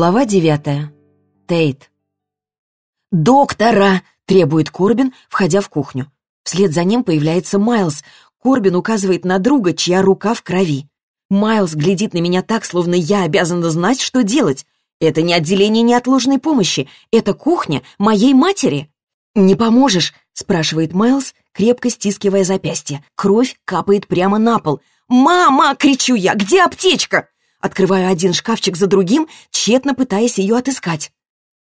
Глава девятая. Тейт. «Доктора!» — требует Корбин, входя в кухню. Вслед за ним появляется Майлз. Корбин указывает на друга, чья рука в крови. Майлз глядит на меня так, словно я обязана знать, что делать. Это не отделение неотложной помощи, это кухня моей матери. «Не поможешь?» — спрашивает Майлз, крепко стискивая запястье. Кровь капает прямо на пол. «Мама!» — кричу я. «Где аптечка?» Открываю один шкафчик за другим, тщетно пытаясь ее отыскать.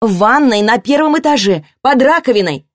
«В ванной на первом этаже, под раковиной!»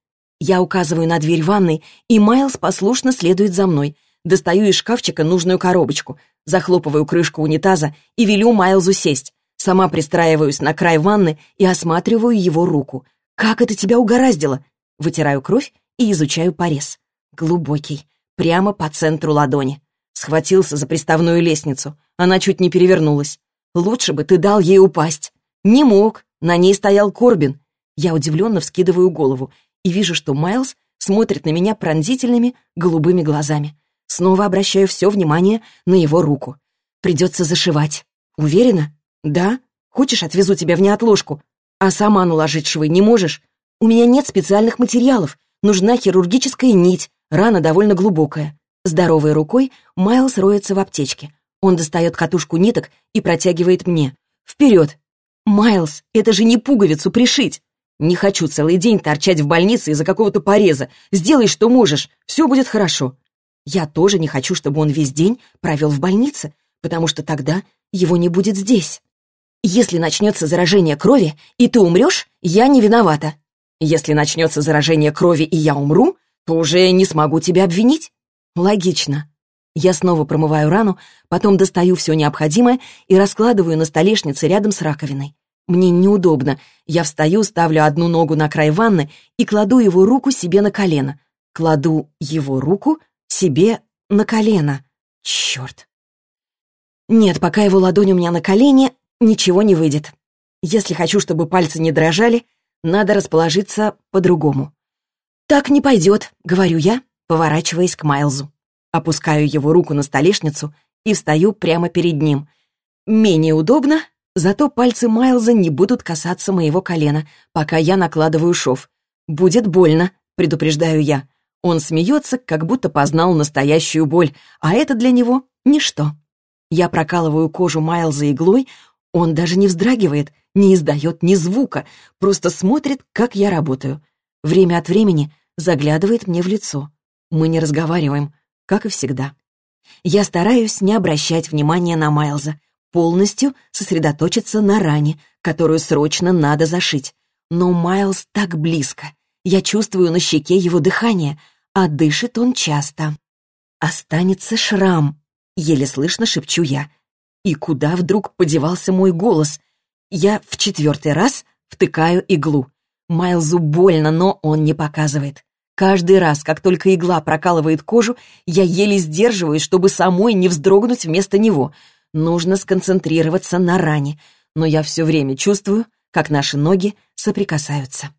Я указываю на дверь ванной, и Майлз послушно следует за мной. Достаю из шкафчика нужную коробочку, захлопываю крышку унитаза и велю Майлзу сесть. Сама пристраиваюсь на край ванны и осматриваю его руку. «Как это тебя угораздило?» Вытираю кровь и изучаю порез. Глубокий, прямо по центру ладони. Схватился за приставную лестницу. Она чуть не перевернулась. Лучше бы ты дал ей упасть. Не мог. На ней стоял Корбин. Я удивленно вскидываю голову и вижу, что Майлз смотрит на меня пронзительными голубыми глазами. Снова обращаю все внимание на его руку. Придется зашивать. Уверена? Да? Хочешь, отвезу тебя в неотложку? А сама наложить швы не можешь? У меня нет специальных материалов. Нужна хирургическая нить. Рана довольно глубокая. Здоровой рукой Майлз роется в аптечке. Он достает катушку ниток и протягивает мне. «Вперед!» «Майлз, это же не пуговицу пришить!» «Не хочу целый день торчать в больнице из-за какого-то пореза. Сделай, что можешь. Все будет хорошо». Я тоже не хочу, чтобы он весь день провел в больнице, потому что тогда его не будет здесь. Если начнется заражение крови, и ты умрешь, я не виновата. Если начнется заражение крови, и я умру, то уже не смогу тебя обвинить. Логично. Я снова промываю рану, потом достаю все необходимое и раскладываю на столешнице рядом с раковиной. Мне неудобно. Я встаю, ставлю одну ногу на край ванны и кладу его руку себе на колено. Кладу его руку себе на колено. Черт. Нет, пока его ладонь у меня на колене, ничего не выйдет. Если хочу, чтобы пальцы не дрожали, надо расположиться по-другому. «Так не пойдет», — говорю я, поворачиваясь к Майлзу. Опускаю его руку на столешницу и встаю прямо перед ним. Менее удобно, зато пальцы Майлза не будут касаться моего колена, пока я накладываю шов. «Будет больно», — предупреждаю я. Он смеется, как будто познал настоящую боль, а это для него ничто. Я прокалываю кожу Майлза иглой, он даже не вздрагивает, не издает ни звука, просто смотрит, как я работаю. Время от времени заглядывает мне в лицо. Мы не разговариваем, как и всегда. Я стараюсь не обращать внимания на Майлза, полностью сосредоточиться на ране, которую срочно надо зашить. Но Майлз так близко. Я чувствую на щеке его дыхание, а дышит он часто. «Останется шрам», — еле слышно шепчу я. И куда вдруг подевался мой голос? Я в четвертый раз втыкаю иглу. Майлзу больно, но он не показывает. Каждый раз, как только игла прокалывает кожу, я еле сдерживаюсь, чтобы самой не вздрогнуть вместо него. Нужно сконцентрироваться на ране, но я все время чувствую, как наши ноги соприкасаются.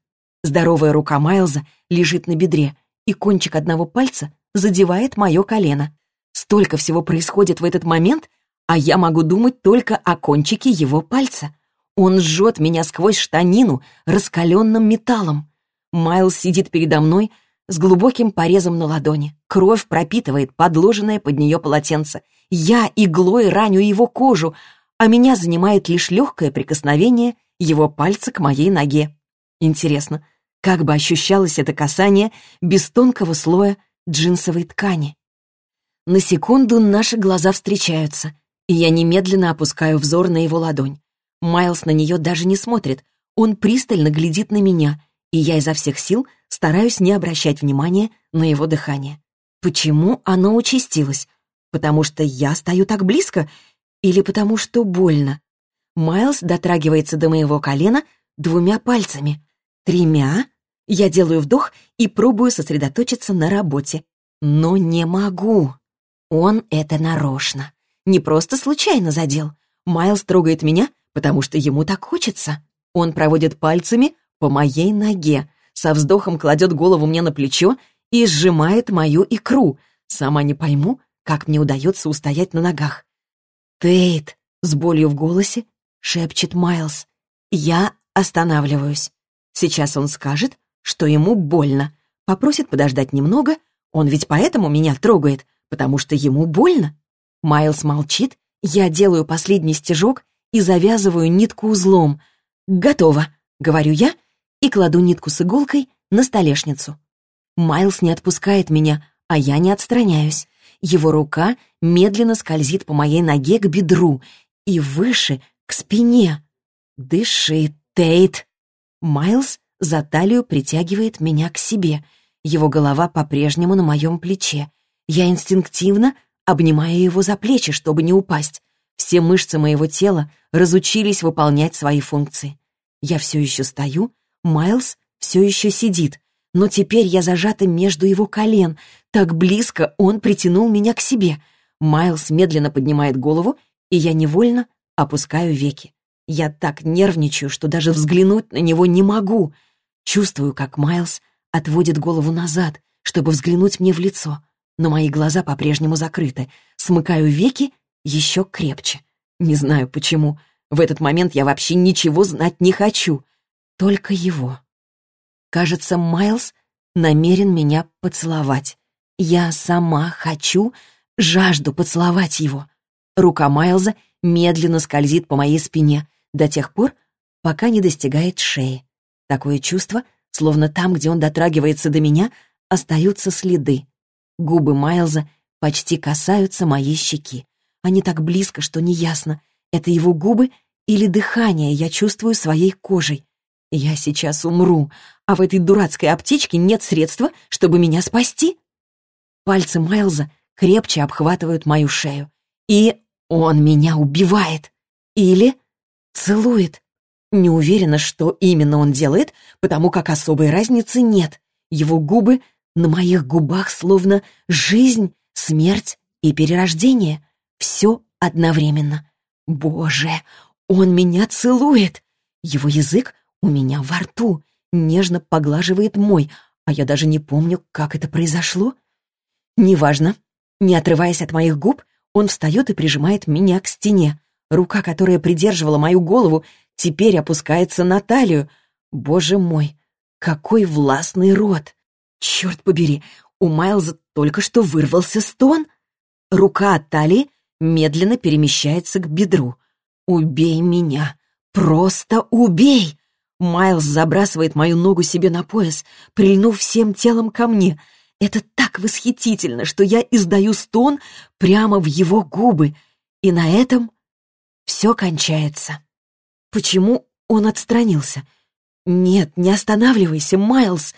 Здоровая рука Майлза лежит на бедре, и кончик одного пальца задевает мое колено. Столько всего происходит в этот момент, а я могу думать только о кончике его пальца. Он жжет меня сквозь штанину раскаленным металлом. Майлз сидит передо мной, с глубоким порезом на ладони. Кровь пропитывает подложенное под нее полотенце. Я иглой раню его кожу, а меня занимает лишь легкое прикосновение его пальца к моей ноге. Интересно, как бы ощущалось это касание без тонкого слоя джинсовой ткани? На секунду наши глаза встречаются, и я немедленно опускаю взор на его ладонь. Майлз на нее даже не смотрит, он пристально глядит на меня, и я изо всех сил стараюсь не обращать внимания на его дыхание. Почему оно участилось? Потому что я стою так близко? Или потому что больно? Майлз дотрагивается до моего колена двумя пальцами. Тремя? Я делаю вдох и пробую сосредоточиться на работе. Но не могу. Он это нарочно. Не просто случайно задел. Майлз трогает меня, потому что ему так хочется. Он проводит пальцами по моей ноге, со вздохом кладет голову мне на плечо и сжимает мою икру. Сама не пойму, как мне удается устоять на ногах. «Тейт!» — с болью в голосе шепчет Майлз. Я останавливаюсь. Сейчас он скажет, что ему больно. Попросит подождать немного. Он ведь поэтому меня трогает, потому что ему больно. Майлз молчит. Я делаю последний стежок и завязываю нитку узлом. «Готово», — говорю я и кладу нитку с иголкой на столешницу. Майлз не отпускает меня, а я не отстраняюсь. Его рука медленно скользит по моей ноге к бедру и выше, к спине. «Дыши, Тейт!» Майлз за талию притягивает меня к себе. Его голова по-прежнему на моем плече. Я инстинктивно обнимаю его за плечи, чтобы не упасть. Все мышцы моего тела разучились выполнять свои функции. Я все еще стою, Майлз все еще сидит, но теперь я зажата между его колен. Так близко он притянул меня к себе. Майлз медленно поднимает голову, и я невольно опускаю веки. Я так нервничаю, что даже взглянуть на него не могу. Чувствую, как Майлз отводит голову назад, чтобы взглянуть мне в лицо. Но мои глаза по-прежнему закрыты. Смыкаю веки еще крепче. Не знаю почему. В этот момент я вообще ничего знать не хочу. Только его. Кажется, Майлз намерен меня поцеловать. Я сама хочу, жажду поцеловать его. Рука Майлза медленно скользит по моей спине до тех пор, пока не достигает шеи. Такое чувство, словно там, где он дотрагивается до меня, остаются следы. Губы Майлза почти касаются моей щеки. Они так близко, что неясно, это его губы или дыхание я чувствую своей кожей. Я сейчас умру, а в этой дурацкой аптечке нет средства, чтобы меня спасти. Пальцы Майлза крепче обхватывают мою шею. И он меня убивает. Или целует. Не уверена, что именно он делает, потому как особой разницы нет. Его губы на моих губах словно жизнь, смерть и перерождение. Все одновременно. Боже, он меня целует. Его язык у меня во рту, нежно поглаживает мой, а я даже не помню, как это произошло. Неважно. Не отрываясь от моих губ, он встает и прижимает меня к стене. Рука, которая придерживала мою голову, теперь опускается на талию. Боже мой, какой властный рот! Черт побери, у Майлза только что вырвался стон. Рука от талии медленно перемещается к бедру. «Убей меня! Просто убей!» Майлз забрасывает мою ногу себе на пояс, прильнув всем телом ко мне. Это так восхитительно, что я издаю стон прямо в его губы. И на этом все кончается. Почему он отстранился? «Нет, не останавливайся, Майлз!»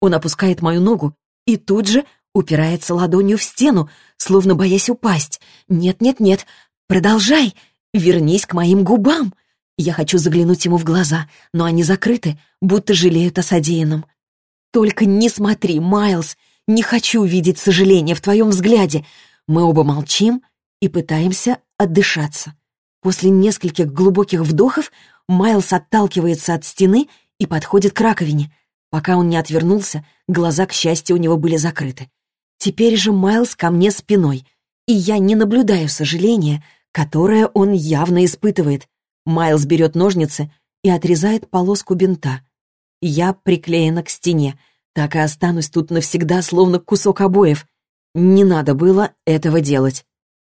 Он опускает мою ногу и тут же упирается ладонью в стену, словно боясь упасть. «Нет-нет-нет, продолжай, вернись к моим губам!» Я хочу заглянуть ему в глаза, но они закрыты, будто жалеют о содеянном. «Только не смотри, Майлз! Не хочу видеть сожаления в твоем взгляде!» Мы оба молчим и пытаемся отдышаться. После нескольких глубоких вдохов Майлз отталкивается от стены и подходит к раковине. Пока он не отвернулся, глаза, к счастью, у него были закрыты. Теперь же Майлз ко мне спиной, и я не наблюдаю сожаления, которое он явно испытывает, Майлз берет ножницы и отрезает полоску бинта. Я приклеена к стене, так и останусь тут навсегда, словно кусок обоев. Не надо было этого делать.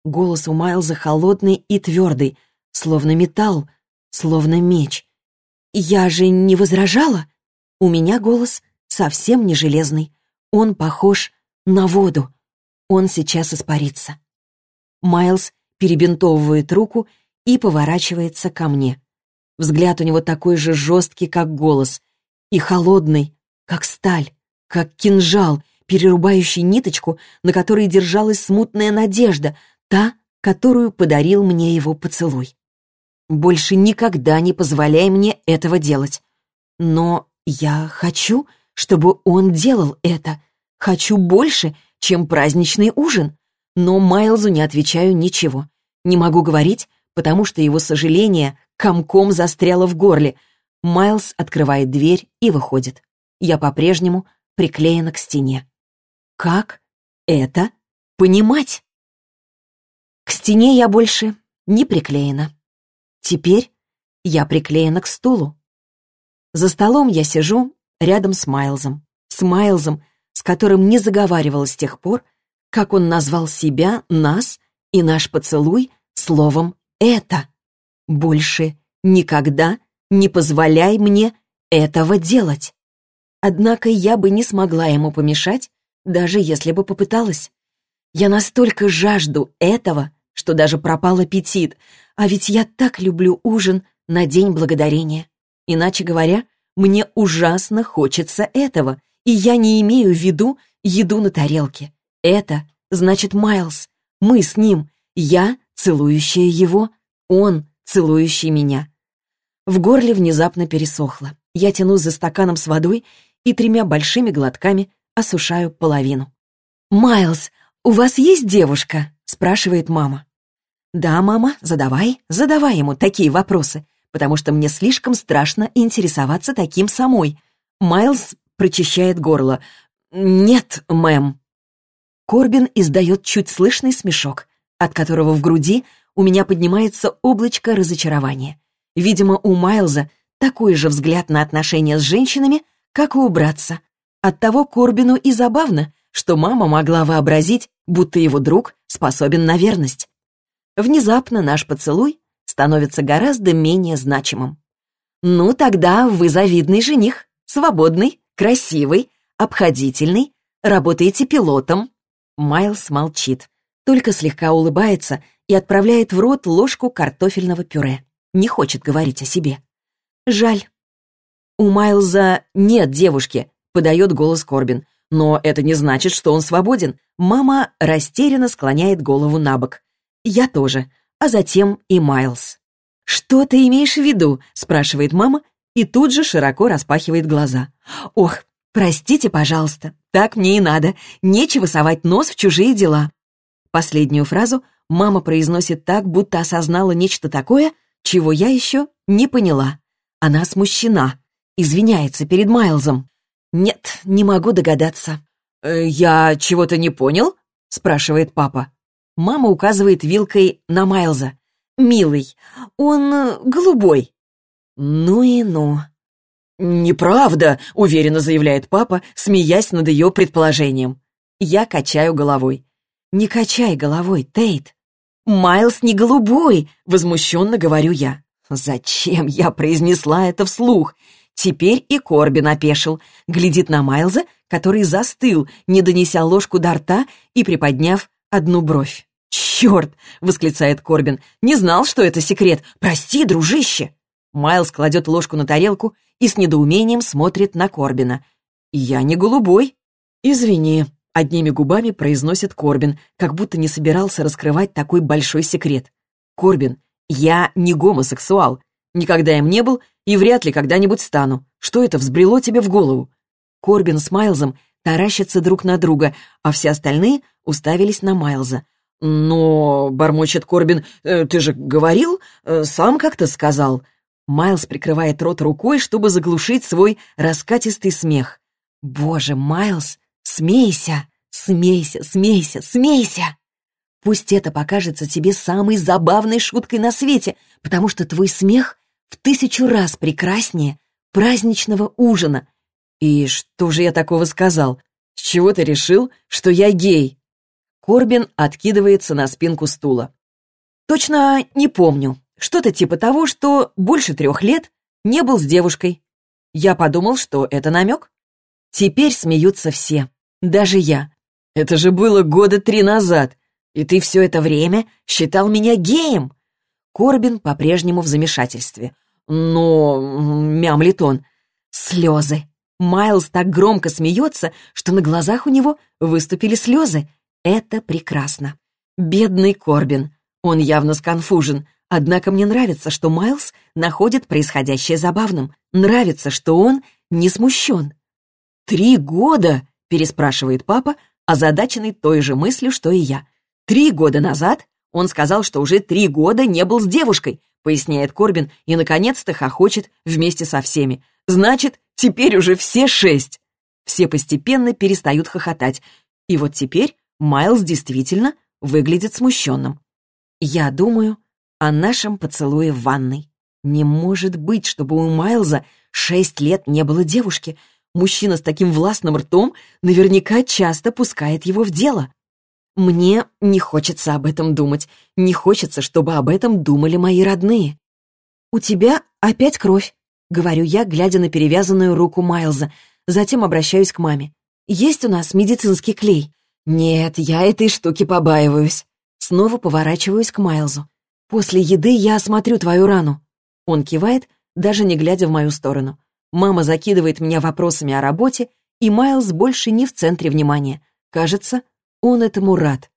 Голос у Майлза холодный и твердый, словно металл, словно меч. Я же не возражала. У меня голос совсем не железный. Он похож на воду. Он сейчас испарится. Майлз перебинтовывает руку и поворачивается ко мне. Взгляд у него такой же жесткий, как голос, и холодный, как сталь, как кинжал, перерубающий ниточку, на которой держалась смутная надежда, та, которую подарил мне его поцелуй. Больше никогда не позволяй мне этого делать. Но я хочу, чтобы он делал это. Хочу больше, чем праздничный ужин. Но Майлзу не отвечаю ничего. Не могу говорить, потому что его сожаление комком застряло в горле. Майлз открывает дверь и выходит. Я по-прежнему приклеена к стене. Как это понимать? К стене я больше не приклеена. Теперь Я приклеена к стулу. За столом я сижу рядом с Майлзом. С Майлзом, с которым не заговаривала с тех пор, как он назвал себя, нас и наш поцелуй словом «это». Больше никогда не позволяй мне этого делать. Однако я бы не смогла ему помешать, даже если бы попыталась. Я настолько жажду этого, что даже пропал аппетит, а ведь я так люблю ужин на День Благодарения. Иначе говоря, мне ужасно хочется этого, и я не имею в виду еду на тарелке. Это значит Майлз. Мы с ним. Я, целующая его, он, целующий меня. В горле внезапно пересохло. Я тянусь за стаканом с водой и тремя большими глотками осушаю половину. «Майлз, у вас есть девушка?» — спрашивает мама. «Да, мама, задавай, задавай ему такие вопросы, потому что мне слишком страшно интересоваться таким самой». Майлз прочищает горло. «Нет, мэм». Корбин издает чуть слышный смешок, от которого в груди у меня поднимается облачко разочарования. Видимо, у Майлза такой же взгляд на отношения с женщинами, как у братца. Оттого Корбину и забавно, что мама могла вообразить, будто его друг способен на верность. Внезапно наш поцелуй становится гораздо менее значимым. «Ну, тогда вы завидный жених, свободный, красивый, обходительный, работаете пилотом». Майлз молчит, только слегка улыбается и отправляет в рот ложку картофельного пюре. Не хочет говорить о себе. Жаль. У Майлза нет девушки, подает голос Корбин. Но это не значит, что он свободен. Мама растерянно склоняет голову на бок. Я тоже, а затем и Майлз. «Что ты имеешь в виду?» — спрашивает мама и тут же широко распахивает глаза. «Ох, простите, пожалуйста, так мне и надо. Нечего совать нос в чужие дела». Последнюю фразу мама произносит так, будто осознала нечто такое, чего я еще не поняла. Она смущена, извиняется перед Майлзом. «Нет, не могу догадаться». «Э, «Я чего-то не понял?» — спрашивает папа. Мама указывает вилкой на Майлза. «Милый, он э, голубой». «Ну и ну». «Неправда», — уверенно заявляет папа, смеясь над ее предположением. Я качаю головой. «Не качай головой, Тейт». «Майлз не голубой», — возмущенно говорю я. Зачем я произнесла это вслух? Теперь и Корбин опешил, глядит на Майлза, который застыл, не донеся ложку до рта и приподняв одну бровь. «Черт!» — восклицает Корбин. «Не знал, что это секрет. Прости, дружище!» Майлз кладет ложку на тарелку и с недоумением смотрит на Корбина. «Я не голубой». «Извини», — одними губами произносит Корбин, как будто не собирался раскрывать такой большой секрет. «Корбин, я не гомосексуал. Никогда им не был и вряд ли когда-нибудь стану. Что это взбрело тебе в голову?» Корбин с Майлзом таращатся друг на друга, а все остальные уставились на Майлза. «Но...» — бормочет Корбин. «э, «Ты же говорил? Э, сам как-то сказал». Майлз прикрывает рот рукой, чтобы заглушить свой раскатистый смех. «Боже, Майлз, смейся, смейся, смейся, смейся!» Пусть это покажется тебе самой забавной шуткой на свете, потому что твой смех в тысячу раз прекраснее праздничного ужина. И что же я такого сказал? С чего ты решил, что я гей? Корбин откидывается на спинку стула. Точно не помню. Что-то типа того, что больше трех лет не был с девушкой. Я подумал, что это намек. Теперь смеются все. Даже я. Это же было года три назад. И ты все это время считал меня геем. Корбин по-прежнему в замешательстве. «Но...» — мямлит он. Слезы. Майлз так громко смеется, что на глазах у него выступили слезы. Это прекрасно. Бедный Корбин. Он явно сконфужен. Однако мне нравится, что Майлз находит происходящее забавным. Нравится, что он не смущен. «Три года?» — переспрашивает папа, озадаченный той же мыслью, что и я. «Три года назад он сказал, что уже три года не был с девушкой, поясняет Корбин и, наконец-то, хохочет вместе со всеми. Значит, теперь уже все шесть. Все постепенно перестают хохотать. И вот теперь Майлз действительно выглядит смущенным. Я думаю о нашем поцелуе в ванной. Не может быть, чтобы у Майлза шесть лет не было девушки. Мужчина с таким властным ртом наверняка часто пускает его в дело. Мне не хочется об этом думать. Не хочется, чтобы об этом думали мои родные. «У тебя опять кровь», — говорю я, глядя на перевязанную руку Майлза. Затем обращаюсь к маме. «Есть у нас медицинский клей?» «Нет, я этой штуки побаиваюсь». Снова поворачиваюсь к Майлзу. «После еды я осмотрю твою рану». Он кивает, даже не глядя в мою сторону. Мама закидывает меня вопросами о работе, и Майлз больше не в центре внимания. Кажется, он этому рад.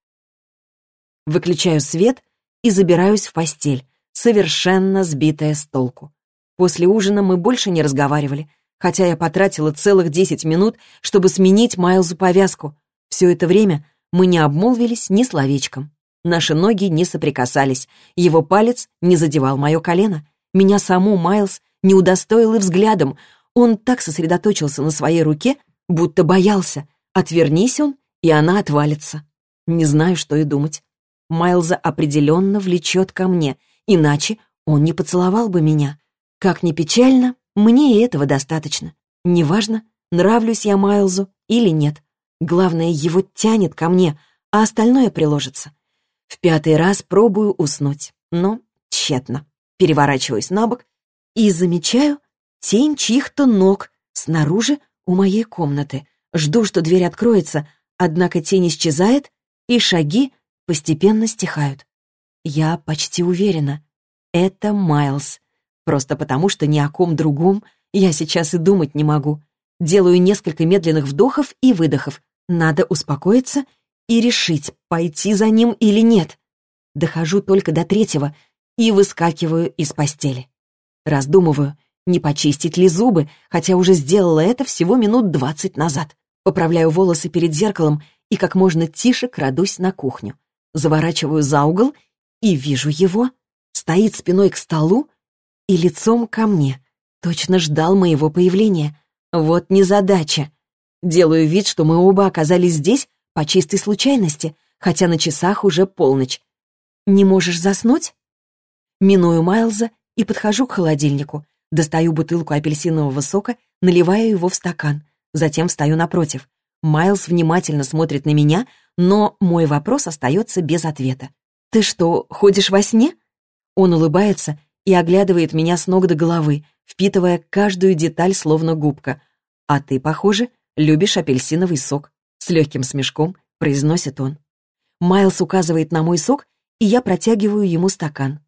Выключаю свет и забираюсь в постель, совершенно сбитая с толку. После ужина мы больше не разговаривали, хотя я потратила целых десять минут, чтобы сменить Майлзу повязку. Все это время мы не обмолвились ни словечком. Наши ноги не соприкасались, его палец не задевал мое колено. Меня саму Майлз не удостоил и взглядом. Он так сосредоточился на своей руке, будто боялся. Отвернись он, и она отвалится. Не знаю, что и думать. Майлза определенно влечет ко мне, иначе он не поцеловал бы меня. Как ни печально, мне и этого достаточно. Неважно, нравлюсь я Майлзу или нет. Главное, его тянет ко мне, а остальное приложится. В пятый раз пробую уснуть, но тщетно. Переворачиваюсь на бок и замечаю тень чьих-то ног снаружи у моей комнаты. Жду, что дверь откроется, однако тень исчезает, и шаги постепенно стихают. Я почти уверена, это Майлз. Просто потому, что ни о ком другом я сейчас и думать не могу. Делаю несколько медленных вдохов и выдохов. Надо успокоиться и решить, пойти за ним или нет. Дохожу только до третьего и выскакиваю из постели. Раздумываю, не почистить ли зубы, хотя уже сделала это всего минут двадцать назад. Поправляю волосы перед зеркалом и как можно тише крадусь на кухню. Заворачиваю за угол и вижу его. Стоит спиной к столу и лицом ко мне. Точно ждал моего появления. Вот незадача. Делаю вид, что мы оба оказались здесь по чистой случайности, хотя на часах уже полночь. «Не можешь заснуть?» Миную Майлза и подхожу к холодильнику, достаю бутылку апельсинового сока, наливаю его в стакан, затем встаю напротив. Майлз внимательно смотрит на меня, но мой вопрос остается без ответа. «Ты что, ходишь во сне?» Он улыбается и оглядывает меня с ног до головы, впитывая каждую деталь словно губка. «А ты, похоже, любишь апельсиновый сок», — с легким смешком произносит он. Майлз указывает на мой сок, и я протягиваю ему стакан.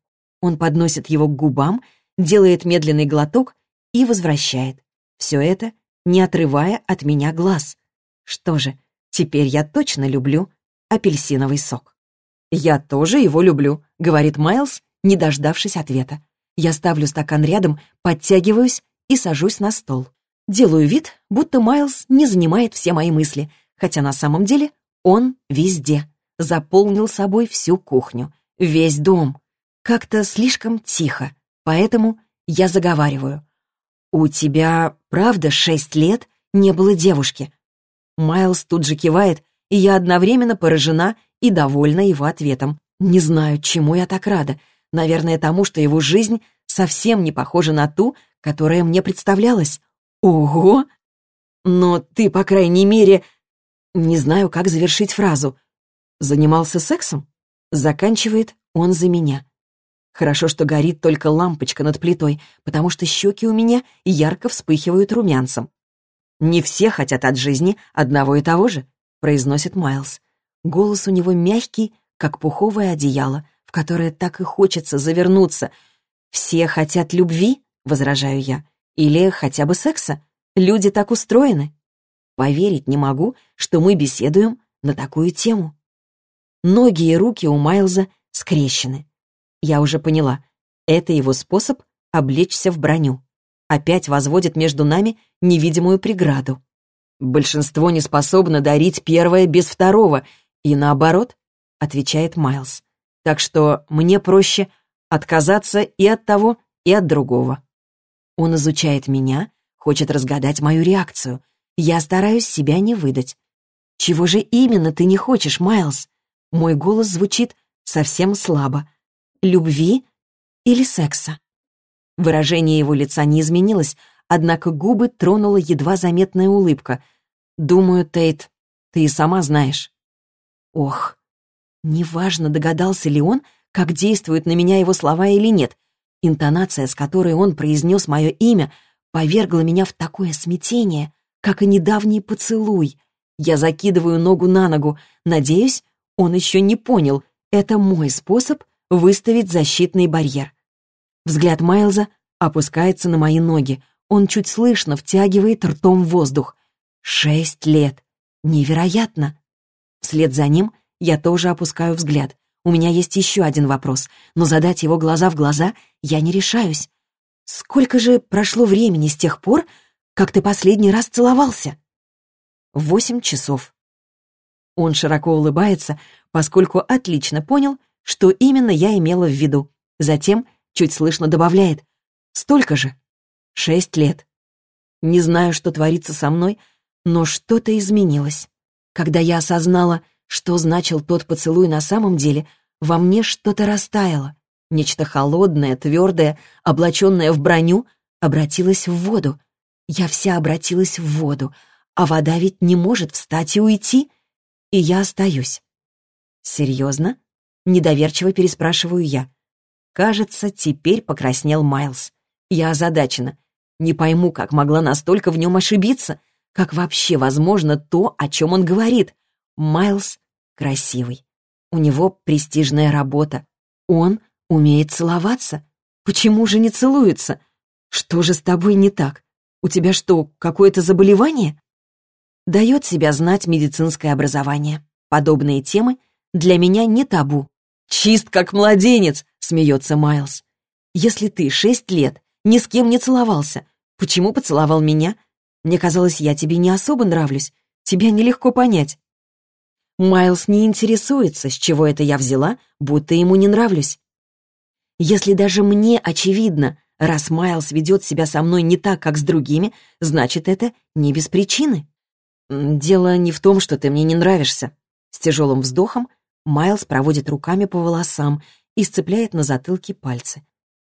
Он подносит его к губам, делает медленный глоток и возвращает. Все это, не отрывая от меня глаз. Что же, теперь я точно люблю апельсиновый сок. «Я тоже его люблю», — говорит Майлз, не дождавшись ответа. Я ставлю стакан рядом, подтягиваюсь и сажусь на стол. Делаю вид, будто Майлз не занимает все мои мысли, хотя на самом деле он везде. Заполнил собой всю кухню, весь дом. Как-то слишком тихо, поэтому я заговариваю. «У тебя, правда, шесть лет не было девушки?» Майлз тут же кивает, и я одновременно поражена и довольна его ответом. Не знаю, чему я так рада. Наверное, тому, что его жизнь совсем не похожа на ту, которая мне представлялась. Ого! Но ты, по крайней мере... Не знаю, как завершить фразу. Занимался сексом? Заканчивает он за меня. Хорошо, что горит только лампочка над плитой, потому что щеки у меня ярко вспыхивают румянцем. «Не все хотят от жизни одного и того же», — произносит Майлз. Голос у него мягкий, как пуховое одеяло, в которое так и хочется завернуться. «Все хотят любви?» — возражаю я. «Или хотя бы секса? Люди так устроены». Поверить не могу, что мы беседуем на такую тему. Ноги и руки у Майлза скрещены. Я уже поняла, это его способ облечься в броню. Опять возводит между нами невидимую преграду. Большинство не способно дарить первое без второго, и наоборот, отвечает Майлз. Так что мне проще отказаться и от того, и от другого. Он изучает меня, хочет разгадать мою реакцию. Я стараюсь себя не выдать. Чего же именно ты не хочешь, Майлз? Мой голос звучит совсем слабо любви или секса. Выражение его лица не изменилось, однако губы тронула едва заметная улыбка. «Думаю, Тейт, ты и сама знаешь». Ох, неважно, догадался ли он, как действуют на меня его слова или нет. Интонация, с которой он произнес мое имя, повергла меня в такое смятение, как и недавний поцелуй. Я закидываю ногу на ногу. Надеюсь, он еще не понял. Это мой способ выставить защитный барьер. Взгляд Майлза опускается на мои ноги. Он чуть слышно втягивает ртом воздух. Шесть лет. Невероятно. Вслед за ним я тоже опускаю взгляд. У меня есть еще один вопрос, но задать его глаза в глаза я не решаюсь. Сколько же прошло времени с тех пор, как ты последний раз целовался?» «Восемь часов». Он широко улыбается, поскольку отлично понял, что именно я имела в виду. Затем чуть слышно добавляет «Столько же. Шесть лет. Не знаю, что творится со мной, но что-то изменилось. Когда я осознала, что значил тот поцелуй на самом деле, во мне что-то растаяло. Нечто холодное, твердое, облаченное в броню, обратилось в воду. Я вся обратилась в воду, а вода ведь не может встать и уйти, и я остаюсь. «Серьезно?» — недоверчиво переспрашиваю я. Кажется, теперь покраснел Майлз. Я озадачена. Не пойму, как могла настолько в нем ошибиться, как вообще возможно то, о чем он говорит. Майлз красивый. У него престижная работа. Он умеет целоваться. Почему же не целуется? Что же с тобой не так? У тебя что, какое-то заболевание? Дает себя знать медицинское образование. Подобные темы для меня не табу. «Чист как младенец!» — смеется Майлз. «Если ты шесть лет ни с кем не целовался, почему поцеловал меня? Мне казалось, я тебе не особо нравлюсь. Тебя нелегко понять». Майлз не интересуется, с чего это я взяла, будто ему не нравлюсь. Если даже мне очевидно, раз Майлз ведет себя со мной не так, как с другими, значит, это не без причины. Дело не в том, что ты мне не нравишься. С тяжелым вздохом Майлз проводит руками по волосам и сцепляет на затылке пальцы.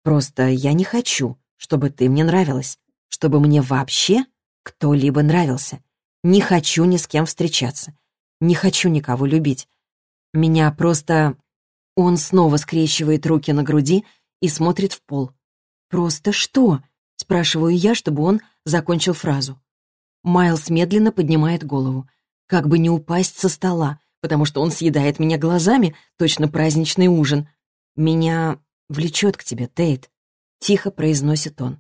Просто я не хочу, чтобы ты мне нравилась, чтобы мне вообще кто-либо нравился. Не хочу ни с кем встречаться. Не хочу никого любить. Меня просто... Он снова скрещивает руки на груди и смотрит в пол. «Просто что?» — спрашиваю я, чтобы он закончил фразу. Майлз медленно поднимает голову, как бы не упасть со стола, потому что он съедает меня глазами, точно праздничный ужин. «Меня влечет к тебе, Тейт», — тихо произносит он.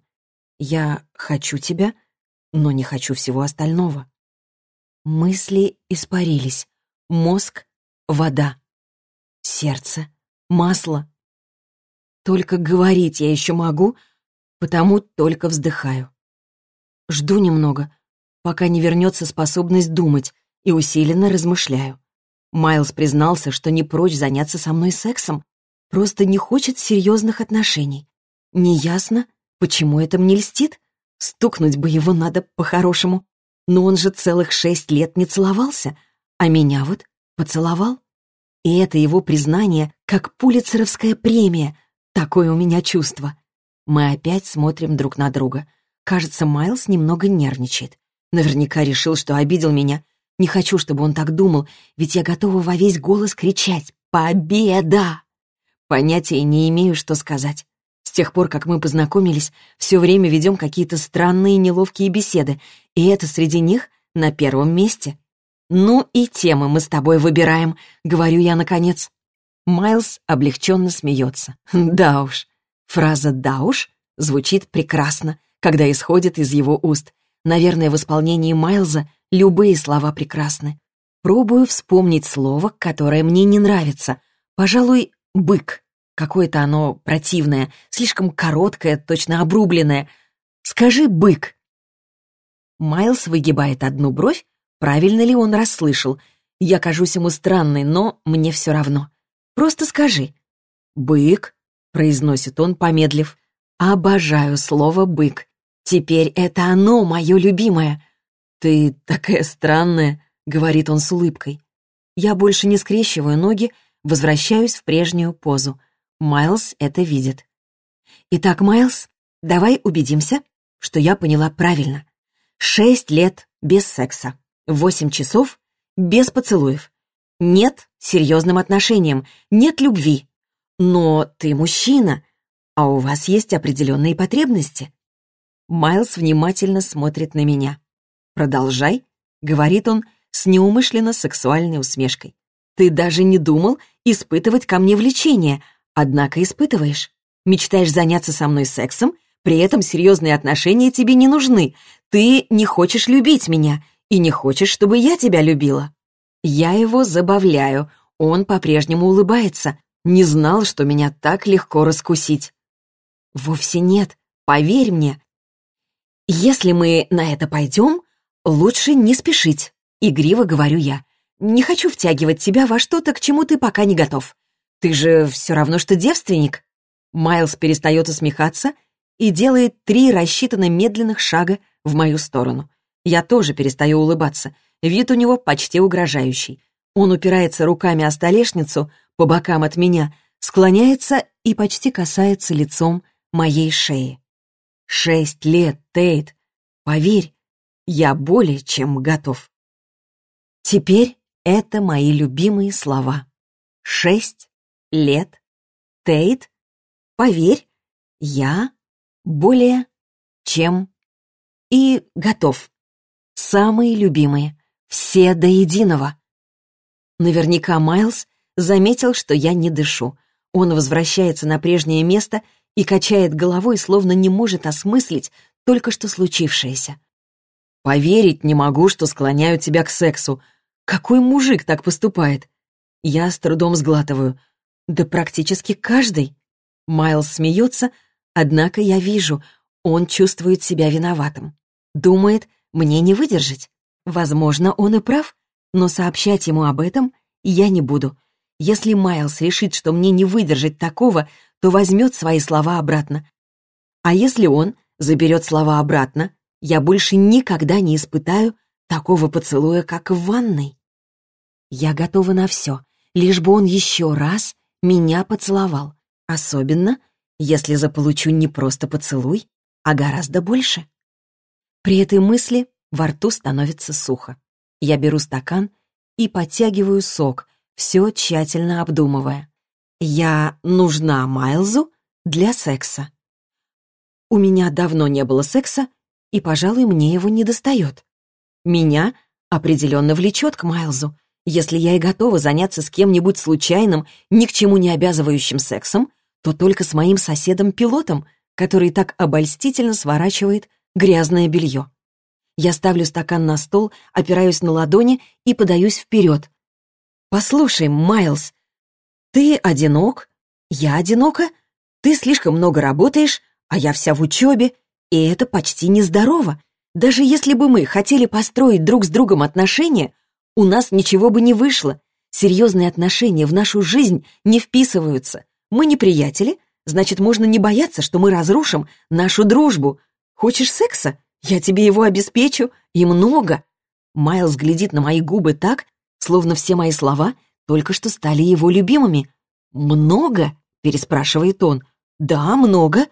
«Я хочу тебя, но не хочу всего остального». Мысли испарились. Мозг — вода. Сердце — масло. Только говорить я еще могу, потому только вздыхаю. Жду немного, пока не вернется способность думать, и усиленно размышляю. Майлз признался, что не прочь заняться со мной сексом, просто не хочет серьезных отношений. Неясно, почему это мне льстит. Стукнуть бы его надо по-хорошему. Но он же целых шесть лет не целовался, а меня вот поцеловал. И это его признание, как пулицеровская премия. Такое у меня чувство. Мы опять смотрим друг на друга. Кажется, Майлз немного нервничает. Наверняка решил, что обидел меня. Не хочу, чтобы он так думал, ведь я готова во весь голос кричать «Победа!». Понятия не имею, что сказать. С тех пор, как мы познакомились, все время ведем какие-то странные неловкие беседы, и это среди них на первом месте. «Ну и темы мы с тобой выбираем», — говорю я наконец. Майлз облегченно смеется. «Да уж». Фраза «да уж» звучит прекрасно, когда исходит из его уст. Наверное, в исполнении Майлза любые слова прекрасны. Пробую вспомнить слово, которое мне не нравится. Пожалуй, «бык». Какое-то оно противное, слишком короткое, точно обрубленное. Скажи «бык». Майлз выгибает одну бровь, правильно ли он расслышал. Я кажусь ему странной, но мне все равно. Просто скажи. «Бык», — произносит он, помедлив. «Обожаю слово «бык». Теперь это оно, мое любимое. Ты такая странная», — говорит он с улыбкой. Я больше не скрещиваю ноги, возвращаюсь в прежнюю позу. Майлз это видит. «Итак, Майлз, давай убедимся, что я поняла правильно. Шесть лет без секса, восемь часов без поцелуев. Нет серьезным отношениям, нет любви. Но ты мужчина, а у вас есть определенные потребности. Майлз внимательно смотрит на меня. «Продолжай», — говорит он с неумышленно сексуальной усмешкой. «Ты даже не думал испытывать ко мне влечение, однако испытываешь. Мечтаешь заняться со мной сексом, при этом серьезные отношения тебе не нужны. Ты не хочешь любить меня и не хочешь, чтобы я тебя любила». Я его забавляю, он по-прежнему улыбается. Не знал, что меня так легко раскусить. Вовсе нет, поверь мне. Если мы на это пойдем, лучше не спешить, игриво говорю я. Не хочу втягивать тебя во что-то, к чему ты пока не готов. Ты же все равно, что девственник. Майлз перестает усмехаться и делает три рассчитанно медленных шага в мою сторону. Я тоже перестаю улыбаться. Вид у него почти угрожающий. Он упирается руками о столешницу по бокам от меня, склоняется и почти касается лицом моей шеи. Шесть лет, Тейт. Поверь, я более чем готов. Теперь это мои любимые слова. Шесть лет, Тейт. Поверь, я более чем и готов. Самые любимые, все до единого. Наверняка Майлз заметил, что я не дышу. Он возвращается на прежнее место и качает головой, словно не может осмыслить только что случившееся. «Поверить не могу, что склоняют тебя к сексу. Какой мужик так поступает?» Я с трудом сглатываю. «Да практически каждый». Майлз смеется, однако я вижу, он чувствует себя виноватым. Думает, мне не выдержать. Возможно, он и прав, но сообщать ему об этом я не буду. Если Майлз решит, что мне не выдержать такого, то возьмет свои слова обратно. А если он заберет слова обратно, я больше никогда не испытаю такого поцелуя, как в ванной. Я готова на все, лишь бы он еще раз меня поцеловал. Особенно, если заполучу не просто поцелуй, а гораздо больше. При этой мысли во рту становится сухо. Я беру стакан и подтягиваю сок, все тщательно обдумывая. Я нужна Майлзу для секса. У меня давно не было секса, и, пожалуй, мне его не достает. Меня определенно влечет к Майлзу. Если я и готова заняться с кем-нибудь случайным, ни к чему не обязывающим сексом, то только с моим соседом-пилотом, который так обольстительно сворачивает грязное белье. Я ставлю стакан на стол, опираюсь на ладони и подаюсь вперед. «Послушай, Майлз, ты одинок, я одинока, ты слишком много работаешь, а я вся в учебе, и это почти нездорово. Даже если бы мы хотели построить друг с другом отношения, у нас ничего бы не вышло. Серьезные отношения в нашу жизнь не вписываются. Мы не приятели, значит, можно не бояться, что мы разрушим нашу дружбу. Хочешь секса? Я тебе его обеспечу, и много. Майлз глядит на мои губы так, словно все мои слова только что стали его любимыми. «Много?» — переспрашивает он. «Да, много».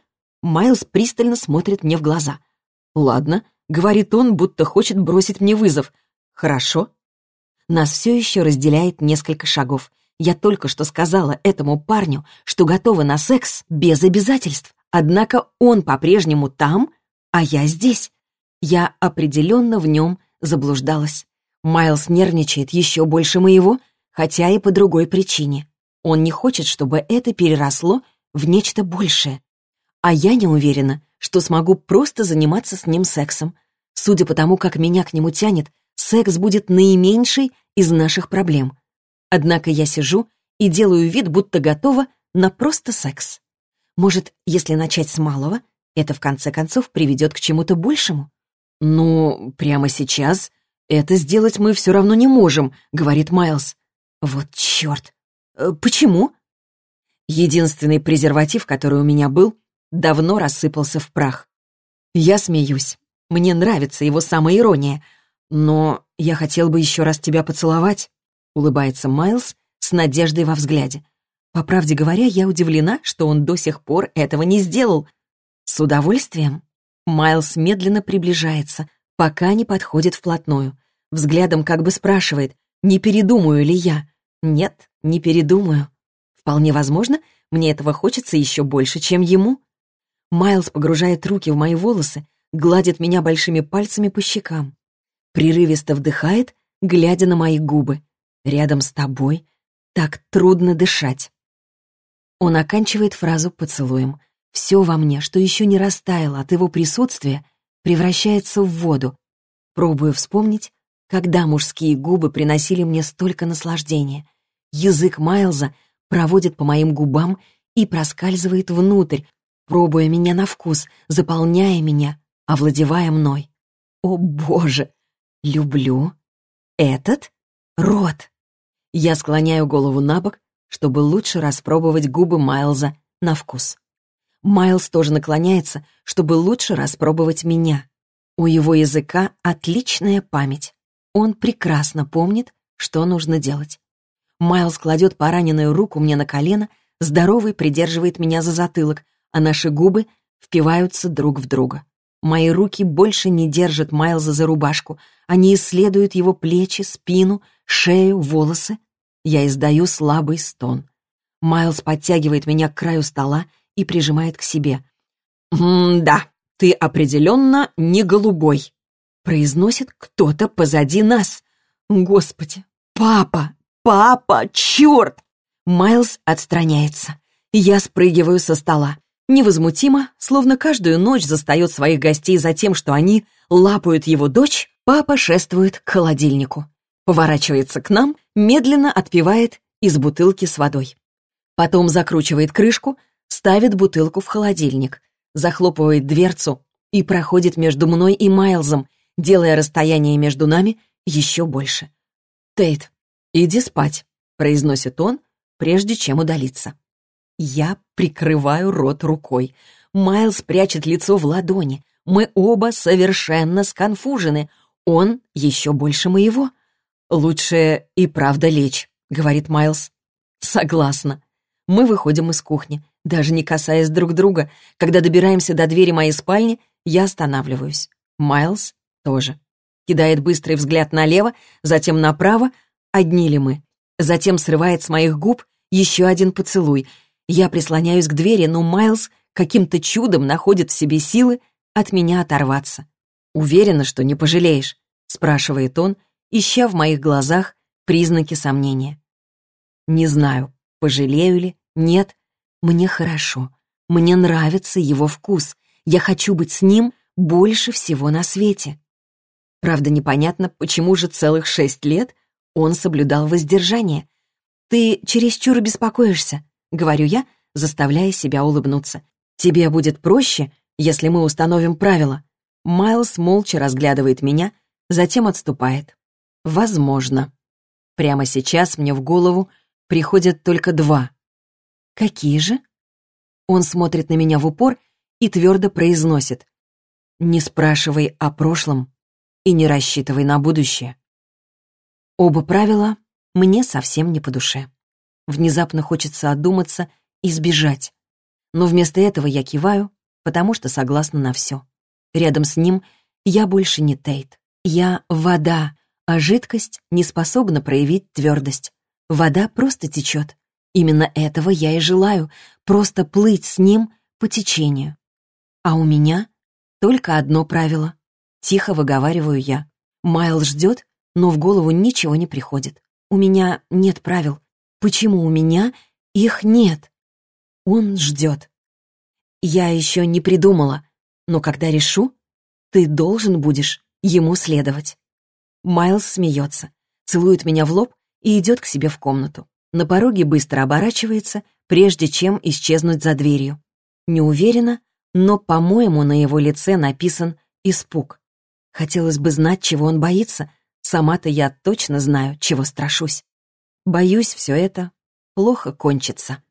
Майлз пристально смотрит мне в глаза. «Ладно», — говорит он, будто хочет бросить мне вызов. «Хорошо». Нас все еще разделяет несколько шагов. Я только что сказала этому парню, что готова на секс без обязательств. Однако он по-прежнему там, а я здесь. Я определенно в нем заблуждалась. Майлз нервничает еще больше моего, хотя и по другой причине. Он не хочет, чтобы это переросло в нечто большее. А я не уверена, что смогу просто заниматься с ним сексом. Судя по тому, как меня к нему тянет, секс будет наименьшей из наших проблем. Однако я сижу и делаю вид, будто готова на просто секс. Может, если начать с малого, это в конце концов приведет к чему-то большему? «Ну, прямо сейчас это сделать мы все равно не можем», — говорит Майлз. «Вот черт! Э, почему?» Единственный презерватив, который у меня был, давно рассыпался в прах. Я смеюсь. Мне нравится его самоирония. Но я хотел бы еще раз тебя поцеловать, — улыбается Майлз с надеждой во взгляде. По правде говоря, я удивлена, что он до сих пор этого не сделал. «С удовольствием». Майлз медленно приближается, пока не подходит вплотную. Взглядом как бы спрашивает, не передумаю ли я. Нет, не передумаю. Вполне возможно, мне этого хочется еще больше, чем ему. Майлз погружает руки в мои волосы, гладит меня большими пальцами по щекам. Прерывисто вдыхает, глядя на мои губы. Рядом с тобой так трудно дышать. Он оканчивает фразу поцелуем. Все во мне, что еще не растаяло от его присутствия, превращается в воду. Пробую вспомнить, когда мужские губы приносили мне столько наслаждения. Язык Майлза проводит по моим губам и проскальзывает внутрь, пробуя меня на вкус, заполняя меня, овладевая мной. О, Боже! Люблю этот рот. Я склоняю голову на бок, чтобы лучше распробовать губы Майлза на вкус. Майлз тоже наклоняется, чтобы лучше распробовать меня. У его языка отличная память. Он прекрасно помнит, что нужно делать. Майлз кладет пораненную руку мне на колено, здоровый придерживает меня за затылок, а наши губы впиваются друг в друга. Мои руки больше не держат Майлза за рубашку. Они исследуют его плечи, спину, шею, волосы. Я издаю слабый стон. Майлз подтягивает меня к краю стола и прижимает к себе. «М-да, ты определенно не голубой», — произносит кто-то позади нас. «Господи, папа, папа, черт!» Майлз отстраняется. Я спрыгиваю со стола. Невозмутимо, словно каждую ночь застает своих гостей за тем, что они лапают его дочь, папа шествует к холодильнику. Поворачивается к нам, медленно отпивает из бутылки с водой. Потом закручивает крышку, ставит бутылку в холодильник, захлопывает дверцу и проходит между мной и Майлзом, делая расстояние между нами еще больше. «Тейт, иди спать», — произносит он, прежде чем удалиться. Я прикрываю рот рукой. Майлз прячет лицо в ладони. Мы оба совершенно сконфужены. Он еще больше моего. «Лучше и правда лечь», — говорит Майлз. «Согласна». Мы выходим из кухни, даже не касаясь друг друга. Когда добираемся до двери моей спальни, я останавливаюсь. Майлз тоже. Кидает быстрый взгляд налево, затем направо. Одни ли мы? Затем срывает с моих губ еще один поцелуй — я прислоняюсь к двери, но Майлз каким-то чудом находит в себе силы от меня оторваться. «Уверена, что не пожалеешь?» — спрашивает он, ища в моих глазах признаки сомнения. Не знаю, пожалею ли, нет. Мне хорошо. Мне нравится его вкус. Я хочу быть с ним больше всего на свете. Правда, непонятно, почему же целых шесть лет он соблюдал воздержание. Ты чересчур беспокоишься. — говорю я, заставляя себя улыбнуться. «Тебе будет проще, если мы установим правила». Майлз молча разглядывает меня, затем отступает. «Возможно. Прямо сейчас мне в голову приходят только два». «Какие же?» Он смотрит на меня в упор и твердо произносит. «Не спрашивай о прошлом и не рассчитывай на будущее». Оба правила мне совсем не по душе. Внезапно хочется одуматься и сбежать. Но вместо этого я киваю, потому что согласна на все. Рядом с ним я больше не Тейт. Я вода, а жидкость не способна проявить твердость. Вода просто течет. Именно этого я и желаю, просто плыть с ним по течению. А у меня только одно правило. Тихо выговариваю я. Майл ждет, но в голову ничего не приходит. У меня нет правил, Почему у меня их нет? Он ждет. Я еще не придумала, но когда решу, ты должен будешь ему следовать. Майлз смеется, целует меня в лоб и идет к себе в комнату. На пороге быстро оборачивается, прежде чем исчезнуть за дверью. Не уверена, но, по-моему, на его лице написан испуг. Хотелось бы знать, чего он боится. Сама-то я точно знаю, чего страшусь. Боюсь, все это плохо кончится.